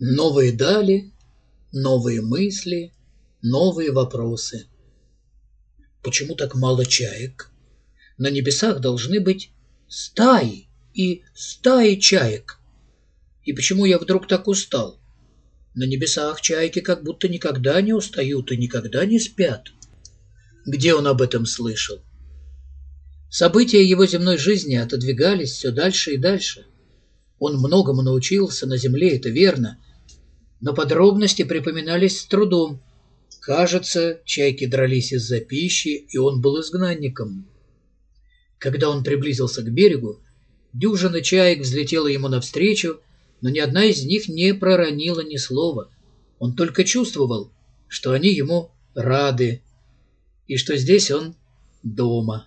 Новые дали, новые мысли, новые вопросы. Почему так мало чаек? На небесах должны быть стаи и стаи чаек. И почему я вдруг так устал? На небесах чайки как будто никогда не устают и никогда не спят. Где он об этом слышал? События его земной жизни отодвигались все дальше и дальше. Он многому научился на земле, это верно, но подробности припоминались с трудом. Кажется, чайки дрались из-за пищи, и он был изгнанником. Когда он приблизился к берегу, дюжина чаек взлетела ему навстречу, но ни одна из них не проронила ни слова. Он только чувствовал, что они ему рады, и что здесь он дома.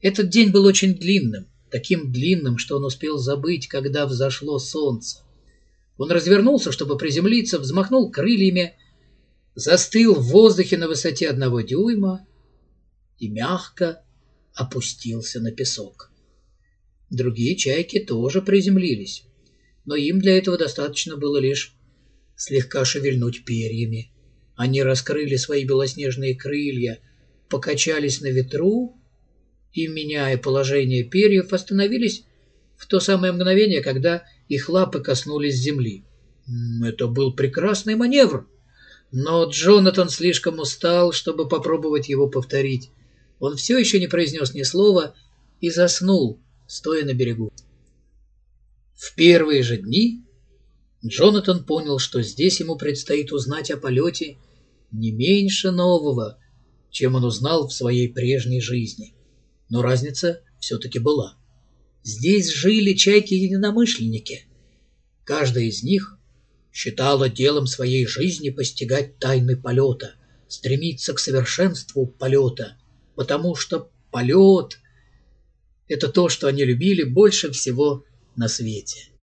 Этот день был очень длинным, таким длинным, что он успел забыть, когда взошло солнце. Он развернулся, чтобы приземлиться, взмахнул крыльями, застыл в воздухе на высоте одного дюйма и мягко опустился на песок. Другие чайки тоже приземлились, но им для этого достаточно было лишь слегка шевельнуть перьями. Они раскрыли свои белоснежные крылья, покачались на ветру и, меняя положение перьев, остановились в то самое мгновение, когда их лапы коснулись земли. Это был прекрасный маневр, но Джонатан слишком устал, чтобы попробовать его повторить. Он все еще не произнес ни слова и заснул, стоя на берегу. В первые же дни Джонатан понял, что здесь ему предстоит узнать о полете не меньше нового, чем он узнал в своей прежней жизни. Но разница все-таки была. Здесь жили чайки-единомышленники. Каждая из них считала делом своей жизни постигать тайны полета, стремиться к совершенству полета, потому что полет — это то, что они любили больше всего на свете.